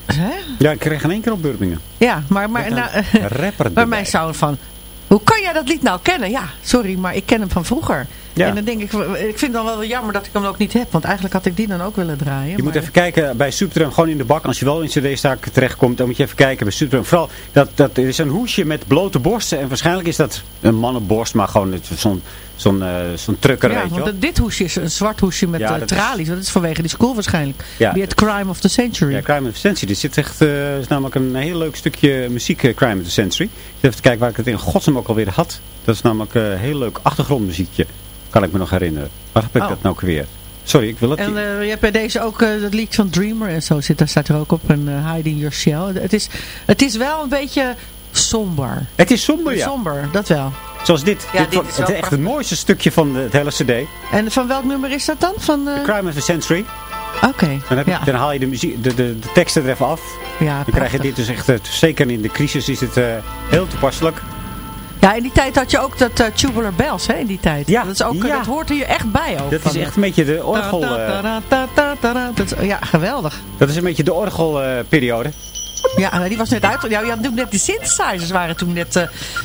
hè? Ja, ik kreeg in één keer op Burpingen. Ja, maar, maar, nou, rapper maar mijn zoon van... Hoe kan jij dat lied nou kennen? Ja, sorry, maar ik ken hem van vroeger. Ja. En dan denk ik, ik vind dan wel jammer dat ik hem ook niet heb. Want eigenlijk had ik die dan ook willen draaien. Je moet even kijken bij Supertramp, gewoon in de bak. Als je wel in cd-staak terechtkomt, dan moet je even kijken bij Supertramp. Vooral, dat, dat er is een hoesje met blote borsten. En waarschijnlijk is dat een mannenborst, maar gewoon zo'n zo'n eh, zo'n trucker, Ja, weet je want wel. dat- dit hoesje is een zwart hoesje met Ja, eh, dat tralies. Dat is vanwege die school waarschijnlijk. Ja. Die het Crime of the Century. Ja, Crime of the Century. Dit zit echt, eh, is namelijk een heel leuk stukje muziek, Crime of the Century. Even kijken waar ik het in godsnaam ook alweer had. Dat is namelijk een heel leuk achtergrondmuziekje. Kan ik me nog herinneren. Waar heb ik Oh. dat nou weer? Sorry, ik wil het En eh, je hebt bij deze ook eh, dat lied van Dreamer en zo zit, daar staat er ook op. En eh, Hiding Your Shell. Het is, het is wel een beetje somber. Het is somber, ja. Somber, dat wel. Zoals dit. Ja, dit is het echt het mooiste stukje van de, het hele cd. En van welk nummer is dat dan? Van, eh, Crime of the Century. Oké. Dan, ja. haal je de, muziek, de, de, de teksten er even af. ja, Dan krijg je dit dus echt, eh, zeker in de crisis is het eh, heel toepasselijk. Ja, in die tijd had je ook dat eh, Tubular Bells, hè, in die tijd. Ja, dat, is ook, ja. dat hoort er hier echt bij ook. Dat is echt een beetje de orgel... Eh. Dat Ja, geweldig. dat is een beetje de orgelperiode. Ja, nou, die was net uit. Ja, natuurlijk net die synthesizers waren toen net eh,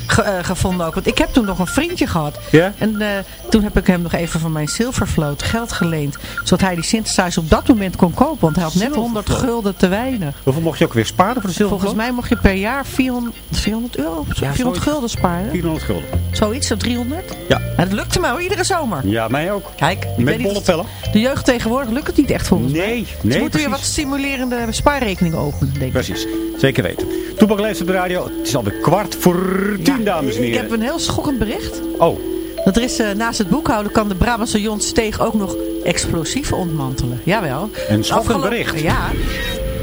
ge- eh, gevonden ook. Want ik heb toen nog een vriendje gehad. Ja? En eh, toen heb ik hem nog even van mijn Silvervloot geld geleend. Zodat hij die synthesizer op dat moment kon kopen. Want hij had net 100 Silvervloot? gulden te weinig. Hoeveel mocht je ook weer sparen voor de zilver? Volgens mij mocht je per jaar 400, 400 euro, of zo, Ja, 400 zoiets. gulden sparen. 400 gulden. Zoiets, zo 300. Ja. En dat lukte mij hoor, iedere zomer. Ja, mij ook. Kijk, ik Met bollepellen? De jeugd tegenwoordig lukt het niet echt volgens mij. Nee, Ze nee, moeten weer wat stimulerende spaarrekeningen openen, denk ik. Precies, zeker weten. Toepak leeft op de radio. Het is alweer kwart voor tien, Ja, dames en Ik heren. heb een heel schokkend bericht. Oh, Dat er is, eh, naast het boekhouden kan de Brabantse Jon Steeg ook nog explosieven ontmantelen. Jawel. Een schokkend bericht. Ja.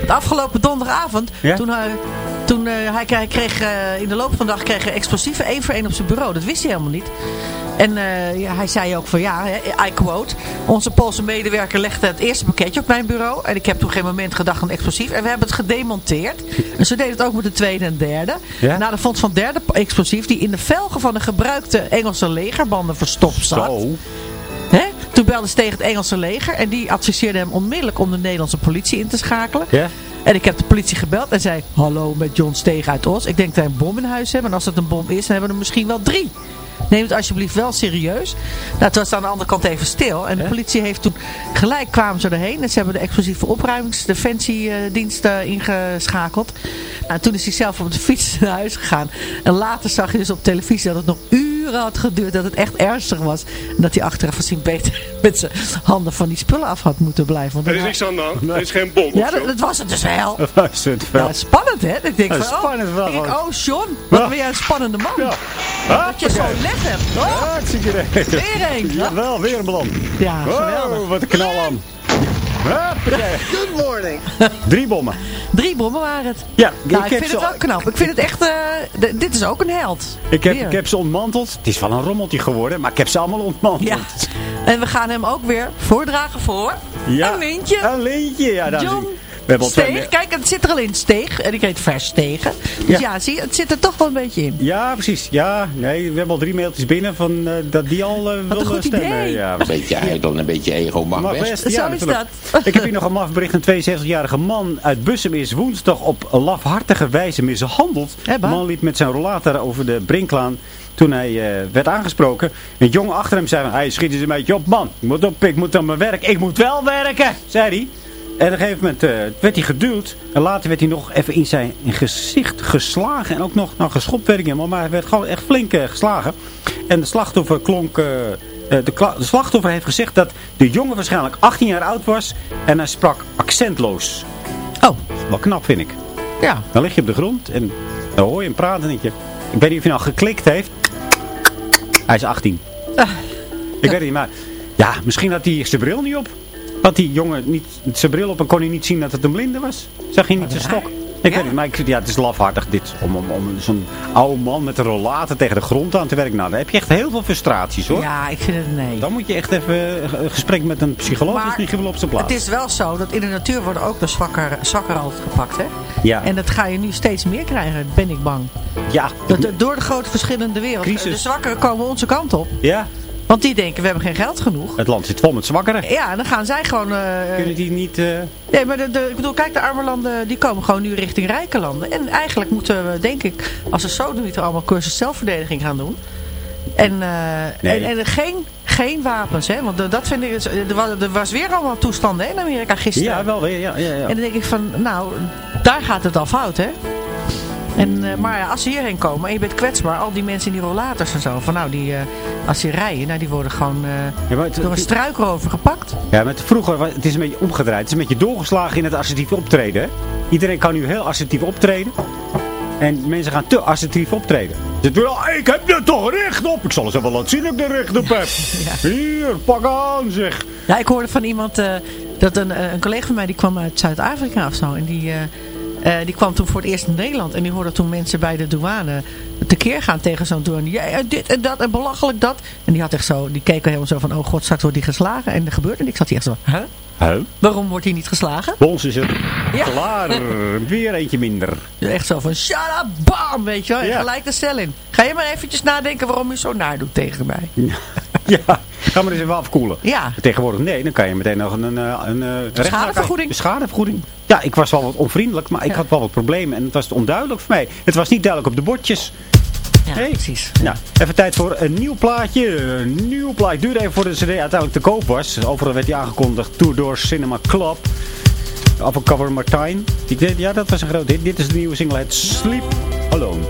Het afgelopen donderdagavond, Ja? toen, hij, toen eh, hij kreeg, kreeg, eh, in de loop van de dag kreeg hij explosieven één voor één op zijn bureau. Dat wist hij helemaal niet. En eh, ja, hij zei ook van ja, I quote, onze Poolse medewerker legde het eerste pakketje op mijn bureau. En ik heb toen geen moment gedacht aan explosief. En we hebben het gedemonteerd. En zo deed het ook met de tweede en derde. Ja? Na de vondst van derde explosief die in de velgen van de gebruikte Engelse legerbanden verstopt zat. zo. Hè? Toen belde Steeg het Engelse leger en die adviseerde hem onmiddellijk om de Nederlandse politie in te schakelen. Ja? En ik heb de politie gebeld en zei, hallo met John Steeg uit Os. Ik denk dat hij een bom in huis hebben. En als het een bom is, dan hebben we er misschien wel drie. Neem het alsjeblieft wel serieus. Nou, het was aan de andere kant even stil. En de politie heeft toen gelijk kwamen ze erheen. En ze hebben de explosieve opruimingsdefensiedienst uh, ingeschakeld. Nou, toen is hij zelf op de fiets naar huis gegaan. En later zag je dus op televisie dat het nog uren had geduurd. Dat het echt ernstig was. En dat hij achteraf gezien beter met zijn handen van die spullen af had moeten blijven. Want Er is dan- niks aan de hand. Er is geen bom. ja, zo. dat, dat was het dus wel. Dat was het wel. Ja, spannend hè? Ik denk Ja, van, spannend wel, oh, oh John, wat Ja. ben jij een spannende man. Ja. Dat je zo'n lef hebt. Oh, Hartstikke idee. weer een. Ja, Jawel, weer een ballon. geweldig. Oh, wat een knal aan. Good morning. Drie bommen. Drie bommen waren het. Ja, Nou, ik, vind ze- het wel knap. Ik vind het echt... eh, dit is ook een held. Ik heb, Weer. ik heb ze ontmanteld. Het is wel een rommeltje geworden, maar ik heb ze allemaal ontmanteld. Ja. En we gaan hem ook weer voordragen voor... Ja. Een lintje. Een lintje, ja. John heren. We hebben al twee... Steeg. Kijk, het zit er al in. Steeg. En ik heet Verstegen. Dus ja. zie het zit er toch wel een beetje in. Ja, precies. Ja, nee, we hebben al drie mailtjes binnen van, eh, dat die al eh een goed stemmen. idee. Ja, Een beetje ijdel en een beetje ego mag Mag best. best, Zo is natuurlijk. dat. Ik heb hier nog een mafbericht. Een 72-jarige man uit Bussum is woensdag op lafhartige wijze mishandeld. De man liep met zijn rollator over de Brinklaan toen hij eh, werd aangesproken. Een jongen achter hem zei, hij schiet eens een beetje op. Man, ik moet op, ik moet aan mijn werk. Ik moet wel werken, zei hij. En op een gegeven moment eh, werd hij geduwd. En later werd hij nog even in zijn gezicht geslagen. En ook nog nou, geschopt werd helemaal. Maar hij werd gewoon echt flink eh, geslagen. En de slachtoffer klonk... eh, de, slachtoffer heeft gezegd dat de jongen waarschijnlijk 18 jaar oud was. En hij sprak accentloos. Oh, Wel knap vind ik. ja. Dan lig je op de grond en dan hoor je hem praten. En denk je, ik weet niet of hij nou geklikt heeft. Hij is 18. Ik weet het niet, maar ja, misschien had hij zijn bril niet op. Had die jongen niet zijn bril op en kon hij niet zien dat het een blinde was? Zag je niet zijn stok? Ik weet niet, maar ik, ja, het is lafhartig dit. Om, om, om zo'n oude man met een rollator tegen de grond aan te werken. Nou, dan heb je echt heel veel frustraties hoor. Ja, ik vind het nee. Dan moet je echt even eh, een gesprek met een psycholoog. Maar is niet op zijn plaats. Het is wel zo dat in de natuur worden ook de zwakker, zwakker altijd gepakt, hè? Ja. En dat ga je nu steeds meer krijgen, ben ik bang. Ja, Dat, door de grote verschillen in de wereld. Crisis. De zwakkeren komen onze kant op. ja, Want die denken, we hebben geen geld genoeg. het land zit vol met zwakkeren. Ja, en dan gaan zij gewoon... eh, Kunnen die niet... eh, Nee, maar de, de, ik bedoel, kijk, de arme landen die komen gewoon nu richting rijke landen. En eigenlijk moeten we, denk ik, als ze zo doen, niet allemaal cursus zelfverdediging gaan doen. En, eh, Nee. en, en geen, geen wapens, hè. Want dat vind ik... Er was, er was weer allemaal toestanden hè, in Amerika gisteren. Ja, wel weer. Ja, ja, ja. En dan denk ik van, nou, daar gaat het al fout, hè. En, eh, maar ja, als ze hierheen komen en je bent kwetsbaar, al die mensen in die rollators en zo, van nou, die, eh, als die rijden, nou, die worden gewoon eh, Ja, maar het- door een struikrover gepakt. Ja, met vroeger, het is een beetje omgedraaid. Het is een beetje doorgeslagen in het assertief optreden. hè. Iedereen kan nu heel assertief optreden. En mensen gaan te assertief optreden. Ze doen, "Oh, ik heb er toch recht op. Ik zal eens even laten zien dat ik er recht op heb. Hier, pak aan zeg. Ja, ik hoorde van iemand, dat een, een collega van mij, die kwam uit Zuid-Afrika of zo. En die, eh, die kwam toen voor het eerst in Nederland. En die hoorde toen mensen bij de douane tekeer gaan tegen zo'n douane. Ja, dit en dat en belachelijk dat. En die had echt zo, die keek helemaal zo van, oh god, straks wordt die geslagen. En er gebeurde niks. Had hij echt zo, huh? Huh? Waarom wordt hij niet geslagen? Bij ons is het Ja. klaar. Weer eentje minder. Echt zo van, shut up, bam, weet je wel. En Ja. gelijk de cel in. Ga je maar eventjes nadenken waarom je zo naar doet tegen mij. Ja, ga maar eens even afkoelen. Ja. Tegenwoordig, nee, dan kan je meteen nog een, een, eh, een, eh, rechtszaak- schadevergoeding. Een schadevergoeding. Ja, ik was wel wat onvriendelijk, maar ik had wel wat problemen. En het was onduidelijk voor mij. Het was niet duidelijk op de bordjes. Ja, Nee. precies. Nou, even tijd voor een nieuw plaatje. Een nieuw plaatje. Duurde even voor de cd uiteindelijk te koop was. Overal werd hij aangekondigd. Tour Door Cinema Club. Uppercover Martijn. Ik deed, ja, dat was een groot hit. Dit is de nieuwe single. Het Sleep Alone.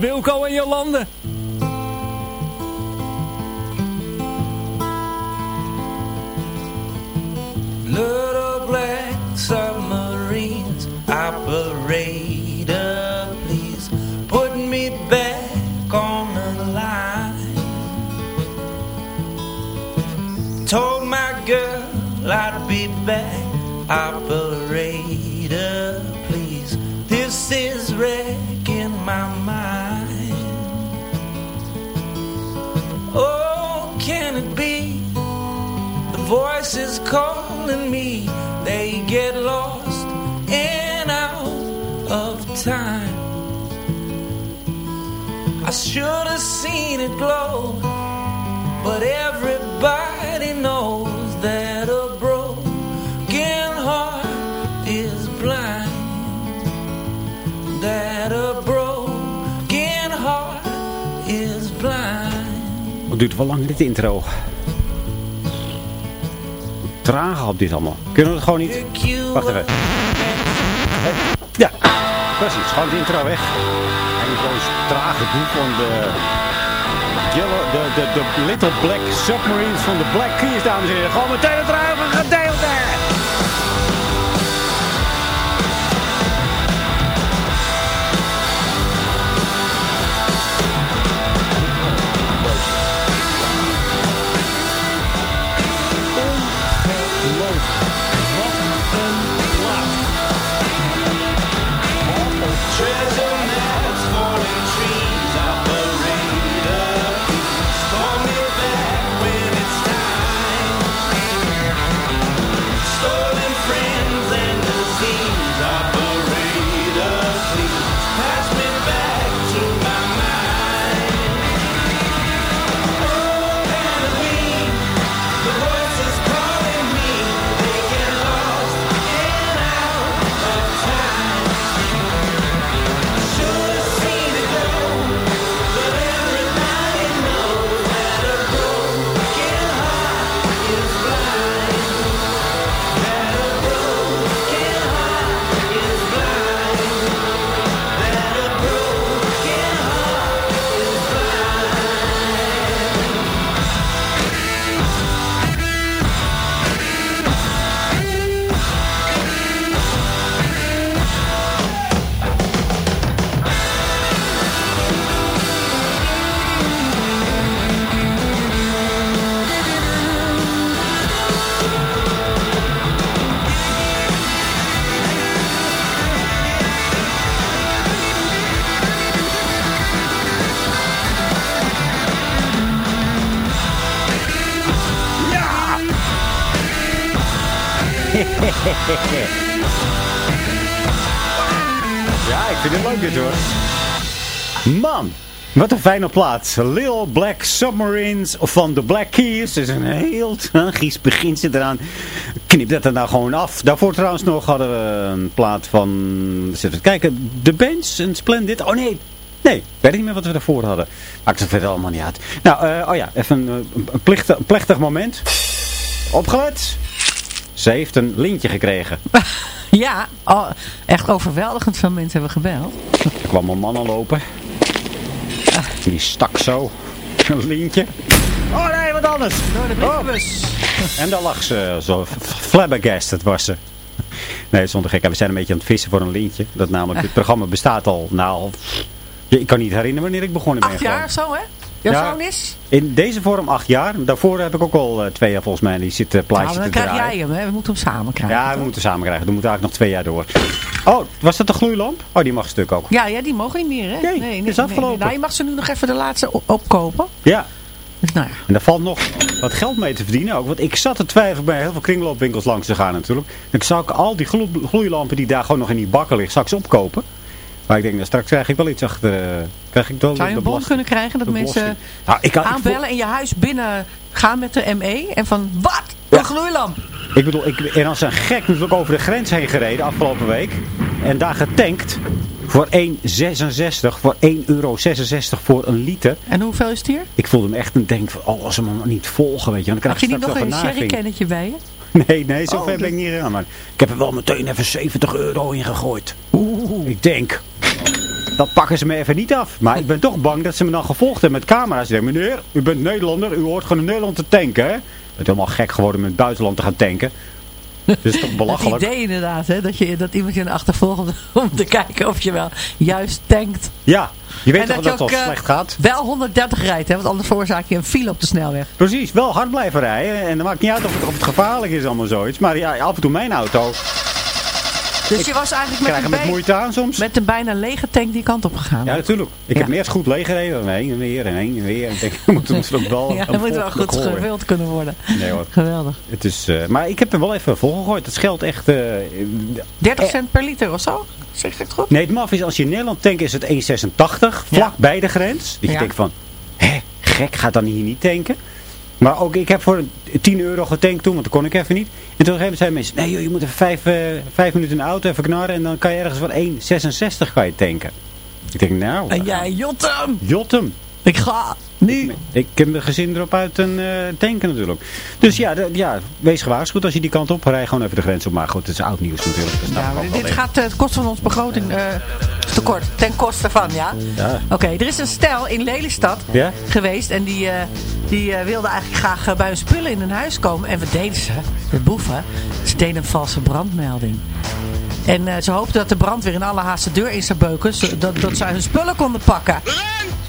Wilco en Jolande. Intro. Traag op dit allemaal. Kunnen we het gewoon niet? Wacht even. Ja, precies. Gewoon de intro weg. En gewoon doe van de, de, de, de Little Black Submarines van de Black Keys, dames en heren. Gewoon meteen het ruige wat een fijne plaat. Little Black Submarines van de Black Keys. Het is een heel tragisch begin zit eraan. Knip dat er nou gewoon af. Daarvoor trouwens nog hadden we een plaat van... eens Even kijken. The Bench en Splendid. Oh nee, Nee, ik weet niet meer wat we daarvoor hadden. Maakt het verder allemaal niet uit. Nou, eh, oh ja, even een, een, plichtig, een plechtig moment. Opgelet. Ze heeft een lintje gekregen. Ja, oh, echt overweldigend veel mensen hebben gebeld. Er kwam een man al lopen. Die stak zo. Een lintje. Oh nee, wat anders. Door de brievenbus. En daar lag ze zo flabbergasted was ze. nee, zonder gek. We zijn een beetje aan het vissen voor een lintje. Dat namelijk, het programma bestaat al, nou, ik kan niet herinneren wanneer ik begonnen ben. Acht jaar gewoon. of zo, hè? Jouw Ja. zoon is? In deze vorm acht jaar. Daarvoor heb ik ook al eh, twee jaar volgens mij. Die zit uh, Nou, plaatje dan te krijg draaien. jij hem, hè? We moeten hem samen krijgen. Ja, we toch? moeten samen krijgen. Dan moeten we eigenlijk nog twee jaar door. Oh, was dat de gloeilamp? Oh, die mag stuk ook. Ja, ja, die mogen niet meer, hè? Nee, het is afgelopen. Nou, je mag ze nu nog even de laatste opkopen. Ja. Dus nou ja. En daar valt nog wat geld mee te verdienen ook. Want ik zat te twijfelen bij heel veel kringloopwinkels langs te gaan natuurlijk. Dan zou ik al die glo- gloeilampen die daar gewoon nog in die bakken liggen, straks opkopen. Maar ik denk, nou, straks krijg ik wel iets achter. eh, krijg ik wel Zou je een bon kunnen krijgen dat mensen. Nou, ik, voel- aanbellen en je huis binnen gaan met de ME en van, wat? Een gloeilamp! Ik bedoel, ik ben als een gek natuurlijk over de grens heen gereden afgelopen week. En daar getankt voor 1,66, voor 1,66 euro voor een liter. En hoeveel is het hier? Ik voelde me echt een denk van, oh, als ze me niet volgen, weet je. Dan krijg Had je niet nog een sherrykennetje bij je? Nee, nee, zo Oh, ver ben ik niet gegaan. Maar ik heb er wel meteen even 70 euro in gegooid. Oeh. Ik denk, dat pakken ze me even niet af. Maar ik ben toch bang dat ze me dan gevolgd hebben met camera's. Ze zeggen, meneer, u bent Nederlander, u hoort gewoon in Nederland te tanken, hè? Ik ben helemaal gek geworden met het buitenland te gaan tanken. Dat is toch Het belachelijk? idee inderdaad, hè, dat, je, dat iemand je achtervolgt om, om te kijken of je wel juist tankt. Ja, je weet En toch dat dat het eh, slecht gaat? Wel 130 rijdt, hè, want anders veroorzaak je een file op de snelweg. Precies, wel hard blijven rijden. En dan maakt niet uit of het, of het gevaarlijk is allemaal zoiets. Maar ja, af en toe mijn auto Dus je was eigenlijk met krijgen een, met moeite aan soms. met een bijna lege tank die kant op gegaan. Ja, natuurlijk. Ik Ja. heb hem eerst goed leeggereden. Heen en weer en heen en weer. En denk, we moeten ook wel Ja, dat moet wel goed horen. gevuld kunnen worden. Nee hoor. Geweldig. Het is, eh, maar ik heb er wel even volgegooid. Dat scheelt echt... eh, 30 eh, cent per liter of zo? Zeg ik het goed? nee, het maf is als je in Nederland tankt is het 1,86. Vlak bij de grens. Dat je denkt van... Hé, gek, gaat dan hier niet tanken? Maar ook, ik heb voor 10 euro getankt toen, want dat kon ik even niet. En toen gegeven zeiden mensen, nee joh, je moet even 5 vijf minuten in de auto even knarren en dan kan je ergens voor 1,66 kan je tanken. Ik denk, nou, En jij, Jotem! Jotem. Ik ga nu. Ik heb mijn gezin erop uit een eh, tanken natuurlijk. Dus ja, de- ja, wees gewaarschuwd als je die kant op rij gewoon even de grens op. Maar goed, het is oud nieuws natuurlijk. Ja, maar dit gaat eh, het kost van ons begroting eh, tekort. Ten koste van, ja? Ja. Oké, er is een stel in Lelystad Ja? geweest. En die, eh, die eh, wilde eigenlijk graag eh, bij hun spullen in hun huis komen. En wat deden ze? De boeven. Ze deden een valse brandmelding. En eh, ze hoopten dat de brandweer in alle haast de deur in zou beuken. Zodat dat ze hun spullen konden pakken.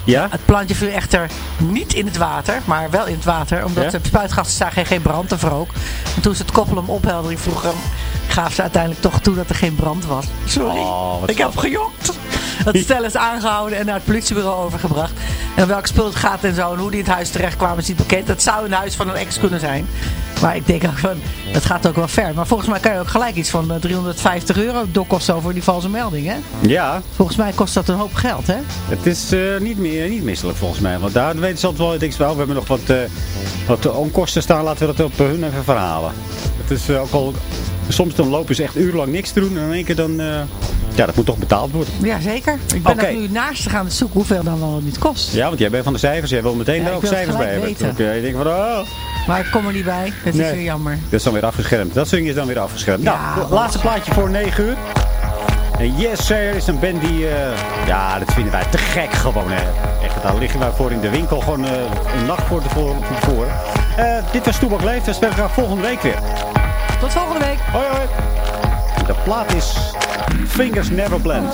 Ja? Het plantje viel echter niet in het water, maar wel in het water. Omdat Ja? de spuitgasten zagen geen brand of rook. En toen ze het koppelen om opheldering vroegen, gaven ze uiteindelijk toch toe dat er geen brand was. Sorry, Oh, ik heb gejokt. Het stel is aangehouden en naar het politiebureau overgebracht. En welk spul het gaat en zo en hoe die in het huis terecht kwamen is niet bekend. Dat zou een huis van een ex kunnen zijn. Maar ik denk ook van, dat gaat ook wel ver. Maar volgens mij kan je ook gelijk iets van eh, 350 euro dok of zo voor die valse melding, hè? Ja, Volgens mij kost dat een hoop geld, hè? het is eh, niet, meer, niet misselijk volgens mij. Want daar weten ze altijd wel, ik denk wel, we hebben nog wat, eh, wat eh, onkosten staan. Laten we dat op eh, hun even verhalen. Het is eh, ook al, soms dan lopen ze echt urenlang niks te doen. En in één keer dan, eh, ja, dat moet toch betaald worden. Ja, zeker. Ik ben er nu naast te gaan zoeken hoeveel dan wel niet kost. Ja, want jij bent van de cijfers. Jij wil meteen Ja, daar ik ook cijfers bij hebben. Oké, denkt van, oh, Maar ik kom er niet bij. Dat Nee. is weer jammer. dat is dan weer afgeschermd. Dat zing is dan weer afgeschermd. Ja, nou, laatste plaatje voor 9 uur. En Yes Sir is een band die, eh, ja, dat vinden wij te gek gewoon. Hè. Echt, daar liggen wij voor in de winkel gewoon eh, een nacht voor tevoren. voor. Eh, dit was Toebak Leeft. We spelen graag volgende week weer. Tot volgende week. Hoi hoi. De plaat is Fingers Never Blend.